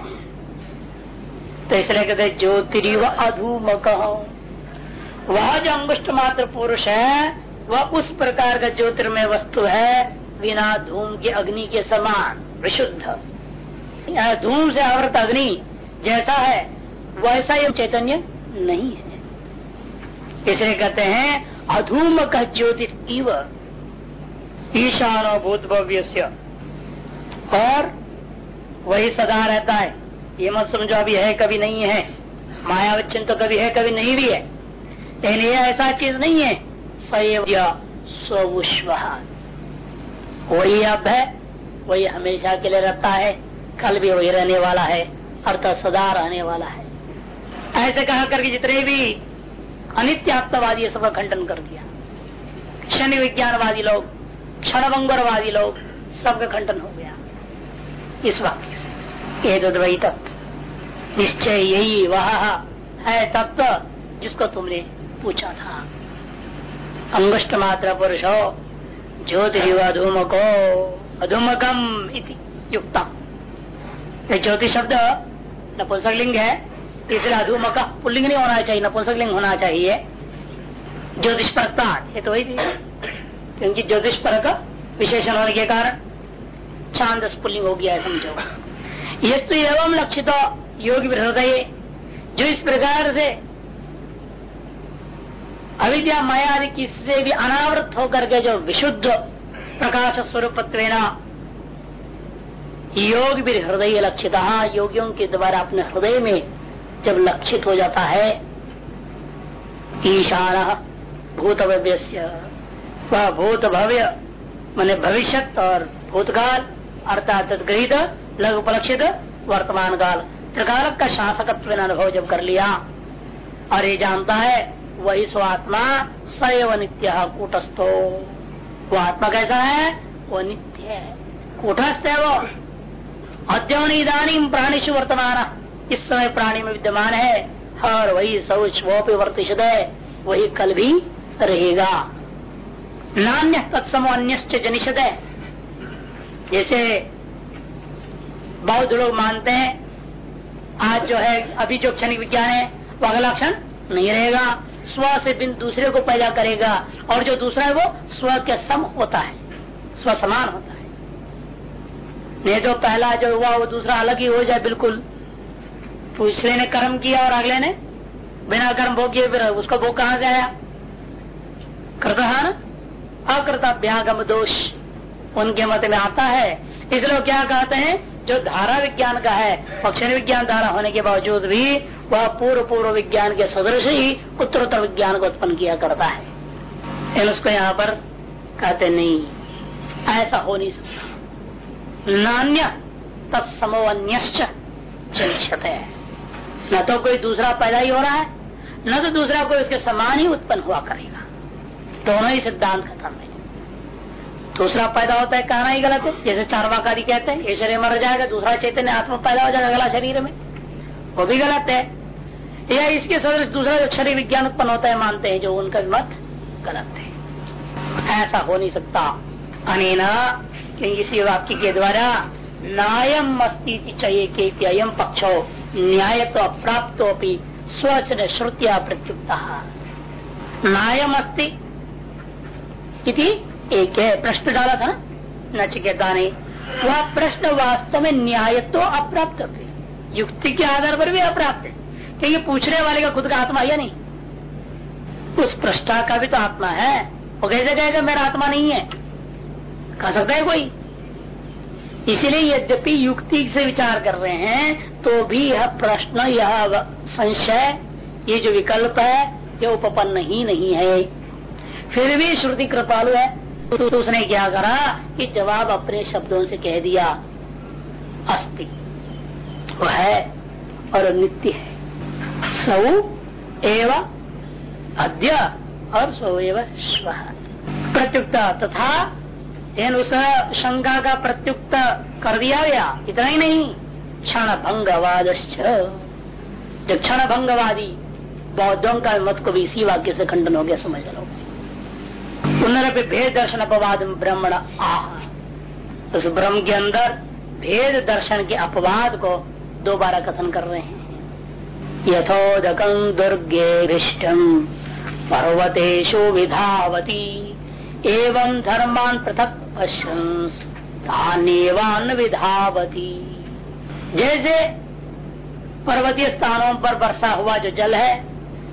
तो इसलिए कहते ज्योतिरिव अधूम कहो वह जो अंगुष्ट मात्र पुरुष है, वह उस प्रकार का ज्योतिर्मय वस्तु है, बिना धूम के अग्नि के समान, विशुद्ध। धूम से आवृत अग्नि जैसा है, वैसा ये चैतन्य नहीं है। इसलिए कहते हैं अधूम का ज्योतिर्व। ईशान भूत भव्य और वही सदा रहता है। ये मत समझो, अभी है कभी नहीं है। मायावचन तो कभी है, कभी नहीं भी है। लेकिन ये ऐसा चीज़ नहीं है। वही अब है, वही हमेशा के लिए रहता है। कल भी वही रहने वाला है, अर्थात सदा रहने वाला है। ऐसे कहा करके जितने भी अनित्यात्मवादी सबका खंडन कर दिया। शनि विज्ञानवादी लोग क्षणभंगरवादी लोग सबका खंडन हो गया। इस वाक्य से। ये वही तत्व। निश्चय यही वह है तत्व जिसको तुमने पूछा था। अंगुष्ट मात्र पुरुष हो ज्योतिरिव अधूमको अधूमकम इति युक्ता ज्योति शब्द नपुंसकलिंग है। इसलिए अधूमक, पुल्लिंग नहीं होना चाहिए, नपुंसकलिंग होना चाहिए। ज्योतिष प्रता ये तो वही क्योंकि ज्योतिष पर का विशेषण होने के कारण चाँद स्पुलिंग हो गया है, समझो। ये तो एवं लक्षित योग हृदय जो इस प्रकार से अविद्या माया आदि किससे भी अनावृत होकर के जो विशुद्ध प्रकाश स्वरूप योग भी हृदय लक्षित योगियों के द्वारा अपने हृदय में जब लक्षित हो जाता है, ईशान भूत भव्य वह भूत भव्य, मैंने भविष्य और भूतकाल, अर्थात गृहित लघु उपलक्षित वर्तमान काल। त्रिकाल का शासकत्व अनुभव जब कर लिया, और ये जानता है, वही स्वात्मा सैव नित्य कूटस्थो। वो आत्मा कैसा है? वो नित्य है। कूटस्थ है वो। अद्यवन इधानी प्राणीशु वर्तमान। इस समय प्राणी में विद्यमान है, और वही शौच वो भी वर्तिषद है, वही कल भी रहेगा। नान्य तत्समो जनिषद। है जैसे बहुत लोग मानते हैं, आज जो है, अभी जो क्षणिक विज्ञान है, वो अगला क्षण नहीं रहेगा। स्व से बिन दूसरे को पैदा करेगा, और जो दूसरा है वो स्व के सम होता है, स्व समान होता है। नहीं तो पहला जो हुआ, वो दूसरा अलग ही हो जाए, बिल्कुल। पिछले ने कर्म किया और अगले ने बिना कर्म भोग किए, फिर उसका भोग कहाँ से आया? कृतः अकृताभ्यागम दोष उनके मत में आता है। इसलिए क्या कहते हैं? जो धारा विज्ञान का है पक्षण विज्ञान धारा होने के बावजूद भी, वह पूर्व पूर्व विज्ञान के सदृश ही उत्तरोत्तर विज्ञान को उत्पन्न किया करता है। उसको यहाँ पर कहते नहीं। ऐसा हो नहीं सकता। नान्य तत्समोन्यश्च चलिष्यत है न तो कोई दूसरा पैदा ही हो रहा है, न तो दूसरा कोई उसके समान ही उत्पन्न हुआ करेगा। दोनों ही सिद्धांत खत्म है। दूसरा पैदा होता है कहना ही गलत है, जैसे चारवाकारी कहते हैं, ये शरीर मर जाएगा, दूसरा चैतन्य आत्मा पैदा हो जाएगा अगला शरीर में। वो भी गलत है। या इसके सदस्य दूसरा जो शरीर विज्ञान उत्पन्न होता है, मानते हैं जो उनका मत गलत है। ऐसा हो नहीं सकता। अनेना, क्योंकि इसी वाक्य के द्वारा नायम अस्ती चाहिए के अयम पक्षो न्याय तो अप्राप्त स्वचन श्रुतिया प्रत्युक्ता। नायम अस्ति एक है प्रश्न डाला था नचिकेता ने वह प्रश्न वास्तव में न्याय तो अप्राप्त युक्ति के आधार पर भी अप्राप्त है। कि ये पूछने वाले का खुद का आत्मा या नहीं? उस प्रश्न का भी तो आत्मा है। वो कैसे कहेगा, मेरा आत्मा नहीं है? कह सकता है कोई? इसीलिए यद्यपि युक्ति से विचार कर रहे हैं तो भी यह प्रश्न, यह संशय, ये जो विकल्प है ये उपपन्न ही नहीं है। फिर भी श्रुति कृपालु है। तो उसने क्या करा कि जवाब अपने शब्दों से कह दिया अस्ति वो है और नित्य है। सौ एवं अद्य और सौ एवं स्व प्रत्युक्त तथा उस शंका का प्रत्युक्त कर दिया गया। इतना ही नहीं क्षण भंगवाद जो क्षण भंगवादी बौद्धों का मत को भी इसी वाक्य से खंडन हो गया, समझ लो। पुनरअपि भेद दर्शन अपवाद ब्रह्मण आह उस ब्रह्म के अंदर भेद दर्शन के अपवाद को दोबारा कथन कर रहे हैं। यथोदकम दुर्गे पर्वतेशु विधावती, एवं धर्मान पृथक पश्चान विधावती। जैसे पर्वतीय स्थानों पर वर्षा हुआ जो जल है,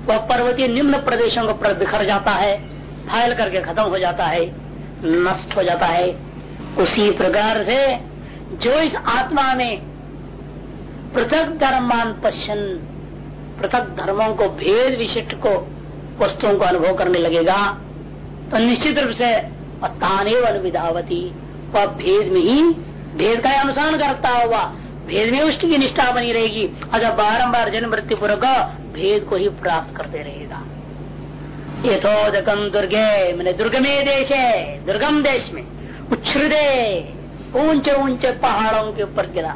वह पर्वतीय निम्न प्रदेशों को बिखर जाता है। फैल करके खत्म हो जाता है, नष्ट हो जाता है। उसी प्रकार से जो इस आत्मा में पृथक धर्मान पश्चन, पृथक धर्मों को, भेद विशिष्ट को, वस्तुओं को अनुभव करने लगेगा तो निश्चित रूप से ताने अनुविधावती वह भेद में ही, भेद का अनुसार करता हुआ भेद में उष्ट की निष्ठा बनी रहेगी। अगर बारम्बार जन्म मृत्यु पूर्वक भेद को ही प्राप्त करते रहेगा। यथोदकम दुर्गे, मैंने दुर्गमे देश है दुर्गम देश में। उच्छ्रदे ऊँचे ऊँचे पहाड़ों के ऊपर गिरा।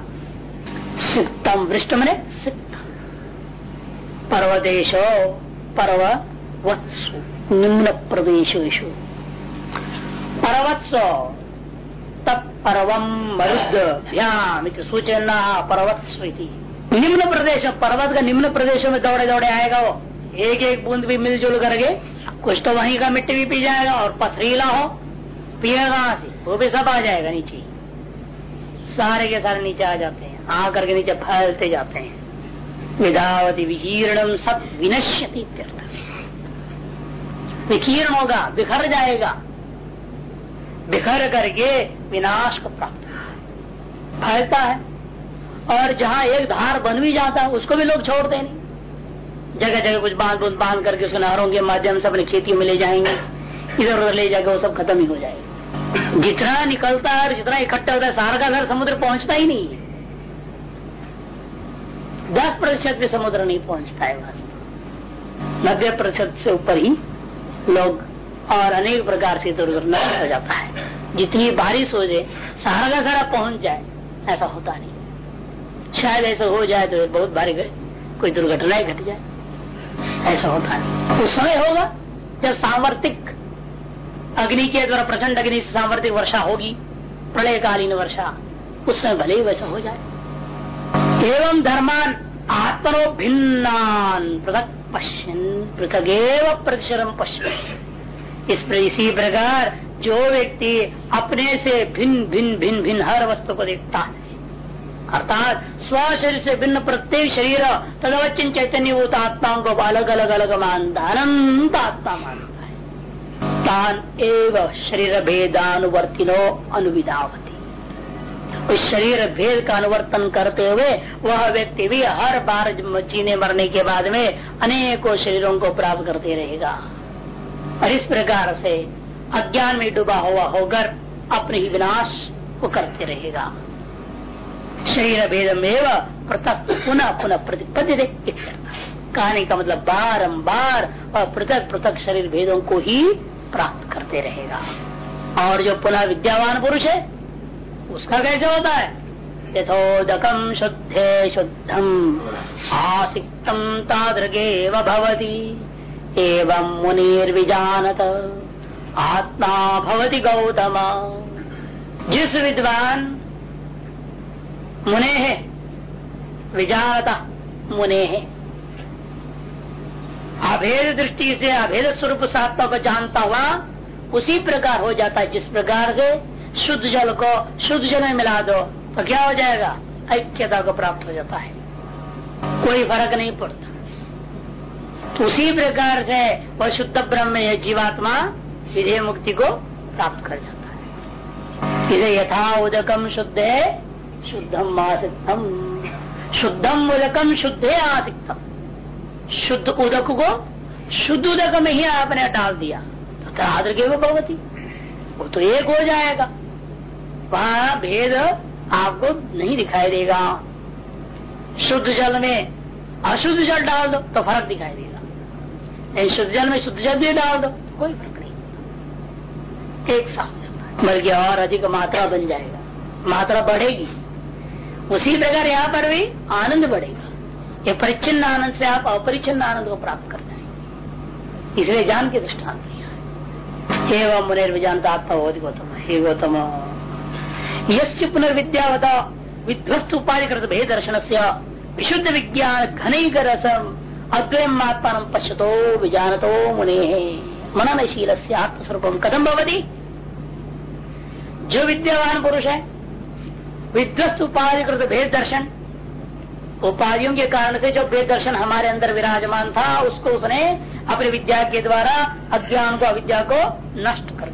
सिक्तम वृष्ट मने सिक्त पर्वदेशो पर्व वत्सु, निम्न प्रदेशेशु पर्वत्सो तत्पर्वम मरुद्भ्याम सूचना पर्वत्सु निम्न प्रदेश, पर्वत का निम्न प्रदेशों में दौड़े दौड़े आएगा वो। एक एक बूंद भी मिलजुल करके कुछ तो वहीं का मिट्टी भी पी जाएगा और पथरीला हो। पिएगा से वो भी सब आ जाएगा नीचे। सारे के सारे नीचे आ जाते हैं आकर के नीचे फैलते जाते हैं। विधावती विकीर्णम सब विनश्यति विकीर्ण होगा, बिखर जाएगा। बिखर करके विनाश को प्राप्त फैलता है। और जहाँ एक धार बन भी जाता है, उसको भी लोग छोड़ते नहीं। जगह जगह कुछ बाँध बुंद बाँध करके उसको नहरों के माध्यम से अपनी खेती में ले जाएँगे। इधर उधर ले जाकर वो सब खत्म ही हो जाएगा। जितना निकलता है जितना इकट्ठा होता है, सारा का घर समुद्र पहुँचता ही नहीं है। दस प्रतिशत भी समुद्र नहीं पहुँचता है नब्बे प्रतिशत से ऊपर ही लोग और अनेक प्रकार से इधर उधर नष्ट हो जाता है। जितनी बारिश हो जाए, सारा का सारा पहुँच जाए, ऐसा होता नहीं। शायद ऐसा हो जाए तो बहुत भारी कोई दुर्घटना ही घट जाए। ऐसा होता नहीं उस समय होगा जब सामर्थिक अग्नि के द्वारा प्रचंड अग्नि से सामर्थिक वर्षा होगी, प्रलयकालीन वर्षा, उस समय भले ही वैसा हो जाए। एवं धर्मान आत्मनो भिन्नान पृथक पश्यन, पृथगेव प्रतिशरम पश्य इस इसी प्रकार जो व्यक्ति अपने से भिन्न भिन्न भिन्न भिन्न हर वस्तु को देखता है अर्थात स्व शरीर से भिन्न प्रत्येक शरीर तदवचन चैतन्य आत्माओं को अलग अलग अलग मानता अनंत आत्मा मानता है तान एव शरीर भेदानुवर्तिनो अनुविधावती। उस शरीर भेद का अनुवर्तन करते हुए वह व्यक्ति भी हर बार जीने मरने के बाद में अनेकों शरीरों को प्राप्त करते रहेगा। और इस प्रकार से अज्ञान में डूबा हुआ होकर अपने ही विनाश को करते रहेगा। शरीर भेदम एवं पृथक पुनः पुनः प्रतिपद्य कहानी का मतलब बारंबार और पृथक पृथक शरीर भेदों को ही प्राप्त करते रहेगा। और जो पुनः विद्यावान पुरुष है, उसका कैसे होता है? यथोदकम शुद्धे शुद्धम आसिक्तम तादृगे भवती, एवं मुनिर्विजानत, आत्मा भवती गौतम। जिस विद्वान मुने है विजानता मुने। है अभेद दृष्टि से अभेद स्वरूप सात्मा को जानता हुआ उसी प्रकार हो जाता है, जिस प्रकार से शुद्ध जल को शुद्ध जल में मिला दो तो क्या हो जाएगा? ऐक्यता को प्राप्त हो जाता है। कोई फ़र्क नहीं पड़ता। तो उसी प्रकार से वह शुद्ध ब्रह्म है जीवात्मा सीधे मुक्ति को प्राप्त कर जाता है। इसे यथा उदकम शुद्ध है शुद्धम आसिकम शुद्धम उदकम शुद्ध आसिकम शुद्ध उदक को शुद्ध उदक में ही आपने डाल दिया। तो तराद्र के वो भगवती, वो तो एक हो जाएगा। वहाँ भेद आपको नहीं दिखाई देगा। शुद्ध जल में अशुद्ध जल डाल दो तो फ़र्क दिखाई देगा। नहीं, शुद्ध जल में शुद्ध जल भी डाल दो तो कोई फ़र्क नहीं। एक साथ। बल्कि और अधिक मात्रा बन जाएगा। मात्रा बढ़ेगी। उसी प्रकार यहाँ पर भी आनंद बढ़ेगा। ये परिचिन्न आनंद से आप अपरिचिन्न आनंद को प्राप्त कर जाएँगे इसलिए जान के दृष्टान दिया एवं मुनिर्विजानता आत्मा बहुत गौतम, हे गौतम। यश पुनर्विद्यावत विध्वस्त उपाधि कृत भेद दर्शन से विशुद्ध विज्ञान घनिक रसम अद्वयम आत्मा पश्यतो विजानतो मुने। मननशील से आत्मस्वरूप कदम भवती? जो विद्यावान पुरुष है विध्वस्त उपाधि कृत भेद दर्शन उपाधियों के कारण से जो भेद दर्शन हमारे अंदर विराजमान था, उसको उसने अपनी विद्या के द्वारा अज्ञान को अविद्या को नष्ट कर